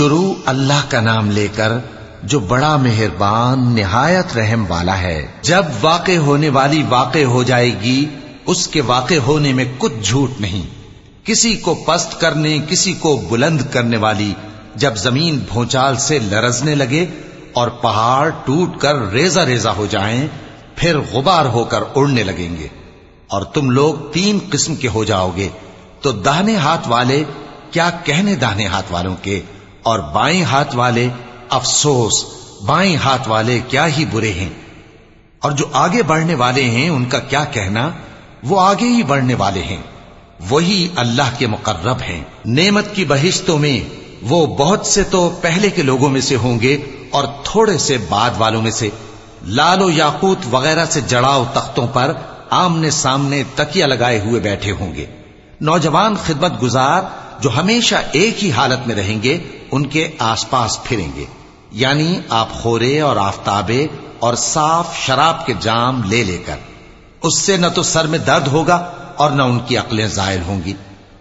شروع اللہ کا نام لے کر جو بڑا مہربان، نہایت رحم والا ہے۔ جب واقع ہونے والی واقع ہو جائے گی، اس کے واقع ہونے میں کچھ جھوٹ نہیں۔ کسی کو پست کرنے، کسی کو بلند کرنے والی، جب زمین بھونچال سے لرزنے لگے اور پہاڑ ٹوٹ کر ریزہ ریزہ ہو جائیں، پھر غبار ہو کر اڑنے لگیں گے۔ اور تم لوگ تین قسم کے ہو جاؤ گے۔ تو دہنے ہاتھ والے، کیا کہنے دہنے ہاتھ والوں کے؟ اور بائیں ہاتھ والے، افسوس، بائیں ہاتھ والے کیا ہی برے ہیں۔ اور جو آگے بڑھنے والے ہیں، ان کا کیا کہنا؟ وہ آگے ہی بڑھنے والے ہیں۔ وہی اللہ کے مقرب ہیں۔ نعمت کی بہشتوں میں وہ بہت سے تو پہلے کے لوگوں میں سے ہوں گے اور تھوڑے سے بعد والوں میں سے۔ لال و یاقوت وغیرہ سے جڑاؤ تختوں پر آمنے سامنے تکیا لگائے ہوئے بیٹھے ہوں گے۔ نوجوان خدمت گزار جو ہمیشہ ایک ہی حالت میں رہیں گے ان کے آس پاس پھریں گے۔ یعنی آپ خورے اور آفتابے اور صاف شراب کے جام لے لے کر۔ اس سے نہ تو سر میں درد ہوگا اور نہ ان کی عقلیں زائل ہوں گی۔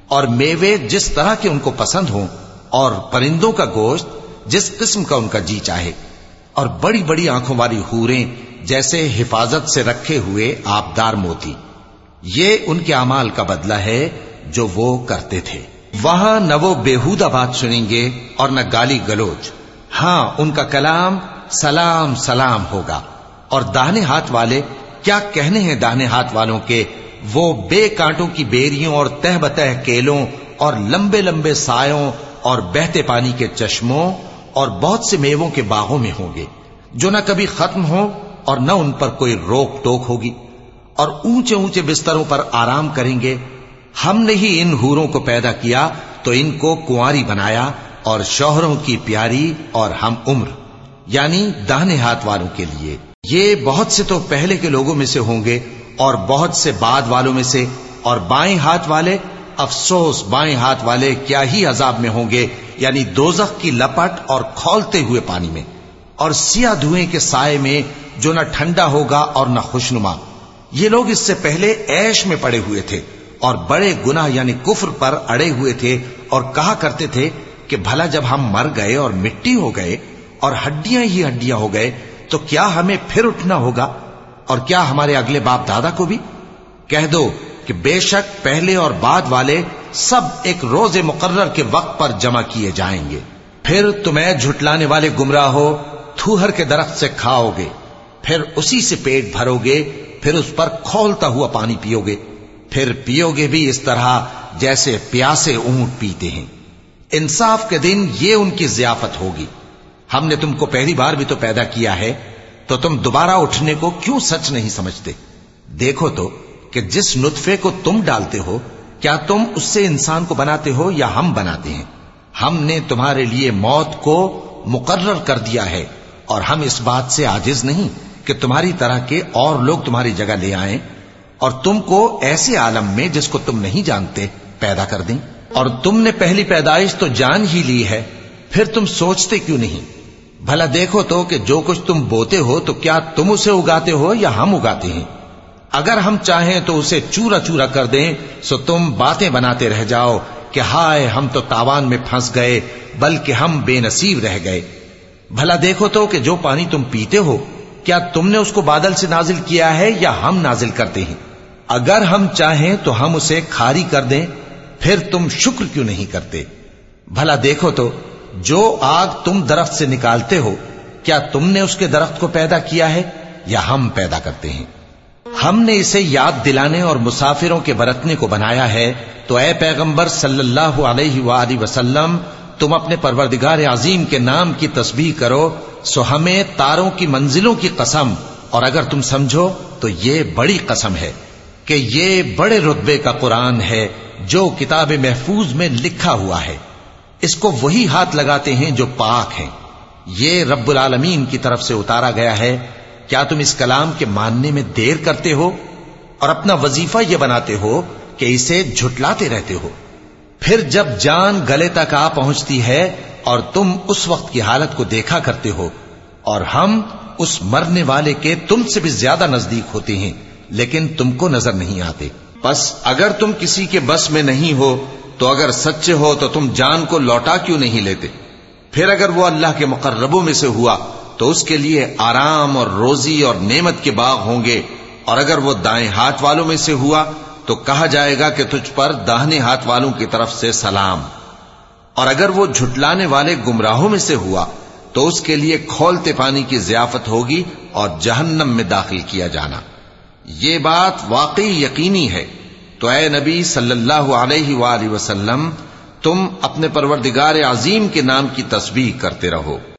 اور میوے جس طرح کے ان کو پسند ہوں اور پرندوں کا گوشت جس قسم کا ان کا جی چاہے۔ اور بڑی بڑی آنکھوں والی ہوریں جیسے حفاظت سے رکھے ہوئے آبدار موتی۔ یہ ان کے امال کا بدلہ ہے جو وہ کرتے تھے۔ وہاں نہ وہ بےحودہ بات سنیں گے اور نہ گالی گلوچ۔ ہاں ان کا کلام سلام سلام ہوگا۔ اور داہنے ہاتھ والے، کیا کہنے ہیں داہنے ہاتھ والوں کے؟ وہ بے کانٹوں کی بیریوں اور تہ بتہ کیلوں اور لمبے لمبے سایوں اور بہتے پانی کے چشموں اور بہت سے میووں کے باغوں میں ہوں گے۔ جو نہ کبھی ختم ہو اور نہ ان پر کوئی روک ٹوک ہوگی۔ اور اونچے اونچے بستروں پر آرام کریں گے ہم نے ہی ان ہوروں کو پیدا کیا تو ان کو کنواری بنایا اور شوہروں کی پیاری اور ہم عمر یعنی داہنے ہاتھ والوں کے لیے۔ یہ بہت سے تو پہلے کے لوگوں میں سے ہوں گے اور بہت سے بعد والوں میں سے، اور بائیں ہاتھ والے، افسوس، بائیں ہاتھ والے کیا ہی عذاب میں ہوں گے یعنی دوزخ کی لپٹ اور کھولتے ہوئے پانی میں۔ اور سیاہ دھوئیں کے سائے میں جو نہ ٹھنڈا ہوگا اور نہ خوشنما۔ یہ لوگ اس سے پہلے ایش میں پڑے ہوئے تھے۔ اور بڑے گناہ یعنی کفر پر اڑے ہوئے تھے اور کہا کرتے تھے کہ بھلا جب ہم مر گئے اور مٹی ہو گئے اور ہڈیاں ہی ہڈیاں ہو گئے تو کیا ہمیں پھر اٹھنا ہوگا اور کیا ہمارے اگلے باپ دادا کو بھی؟ کہہ دو کہ بے شک پہلے اور بعد والے سب ایک روز مقرر کے وقت پر جمع کیے جائیں گے۔ پھر تمہیں جھٹلانے والے گمراہ ہو، تھوہر کے درخت سے کھاؤ گے، پھر اسی سے پیٹ بھرو گے، پھر اس پر کھولتا ہوا پانی پیو گے۔ پھر پیو گے بھی اس طرح جیسے پیاسے اونٹ پیتے ہیں۔ انصاف کے دن یہ ان کی ضیافت ہوگی۔ ہم نے تم کو پہلی بار بھی تو پیدا کیا ہے، تو تم دوبارہ اٹھنے کو کیوں سچ نہیں سمجھتے؟ دیکھو تو کہ جس نطفے کو تم ڈالتے ہو، کیا تم اس سے انسان کو بناتے ہو یا ہم بناتے ہیں؟ ہم نے تمہارے لیے موت کو مقرر کر دیا ہے اور ہم اس بات سے آجز نہیں کہ تمہاری طرح کے اور لوگ تمہاری جگہ لے آئیں۔ اور تم کو ایسے عالم میں جس کو تم نہیں جانتے پیدا کر دیں۔ اور تم نے پہلی پیدائش تو جان ہی لی ہے، پھر تم سوچتے کیوں نہیں؟ بھلا دیکھو تو کہ جو کچھ تم بوتے ہو تو کیا تم اسے اگاتے ہو یا ہم اگاتے ہیں؟ اگر ہم چاہیں تو اسے چورا چورا کر دیں، سو تم باتیں بناتے رہ جاؤ کہ ہائے ہم تو تاوان میں پھنس گئے، بلکہ ہم بے نصیب رہ گئے۔ بھلا دیکھو تو کہ جو پانی تم پیتے ہو، کیا تم نے اس کو بادل سے نازل کیا ہے یا ہم نازل کرتے ہیں؟ اگر ہم چاہیں تو ہم اسے کھاری کر دیں، پھر تم شکر کیوں نہیں کرتے؟ بھلا دیکھو تو، جو آگ تم درخت سے نکالتے ہو، کیا تم نے اس کے درخت کو پیدا کیا ہے یا ہم پیدا کرتے ہیں؟ ہم نے اسے یاد دلانے اور مسافروں کے برتنے کو بنایا ہے۔ تو اے پیغمبر صلی اللہ علیہ وآلہ وسلم، تم اپنے پروردگار عظیم کے نام کی تسبیح کرو، سو ہمیں تاروں کی منزلوں کی قسم، اور اگر تم سمجھو تو یہ بڑی قسم ہے۔ کہ یہ بڑے رتبے کا قرآن ہے جو کتاب محفوظ میں لکھا ہوا ہے۔ اس کو وہی ہاتھ لگاتے ہیں جو پاک ہیں۔ یہ رب العالمین کی طرف سے اتارا گیا ہے۔ کیا تم اس کلام کے ماننے میں دیر کرتے ہو اور اپنا وظیفہ یہ بناتے ہو کہ اسے جھٹلاتے رہتے ہو؟ پھر جب جان گلے تک آ پہنچتی ہے اور تم اس وقت کی حالت کو دیکھا کرتے ہو اور ہم اس مرنے والے کے تم سے بھی زیادہ نزدیک ہوتے ہیں۔ لیکن تم کو نظر نہیں آتے۔ بس اگر تم کسی کے بس میں نہیں ہو، تو اگر سچے ہو تو تم جان کو لوٹا کیوں نہیں لیتے؟ پھر اگر وہ اللہ کے مقربوں میں سے ہوا، تو اس کے لیے آرام اور روزی اور نعمت کے باغ ہوں گے۔ اور اگر وہ دائیں ہاتھ والوں میں سے ہوا، تو کہا جائے گا کہ تجھ پر داہنے ہاتھ والوں کی طرف سے سلام۔ اور اگر وہ جھٹلانے والے گمراہوں میں سے ہوا، تو اس کے لیے کھولتے پانی کی ضیافت ہوگی اور جہنم میں داخل کیا جانا۔ یہ بات واقعی یقینی ہے۔ تو اے نبی صلی اللہ علیہ وآلہ وسلم، تم اپنے پروردگار عظیم کے نام کی تسبیح کرتے رہو۔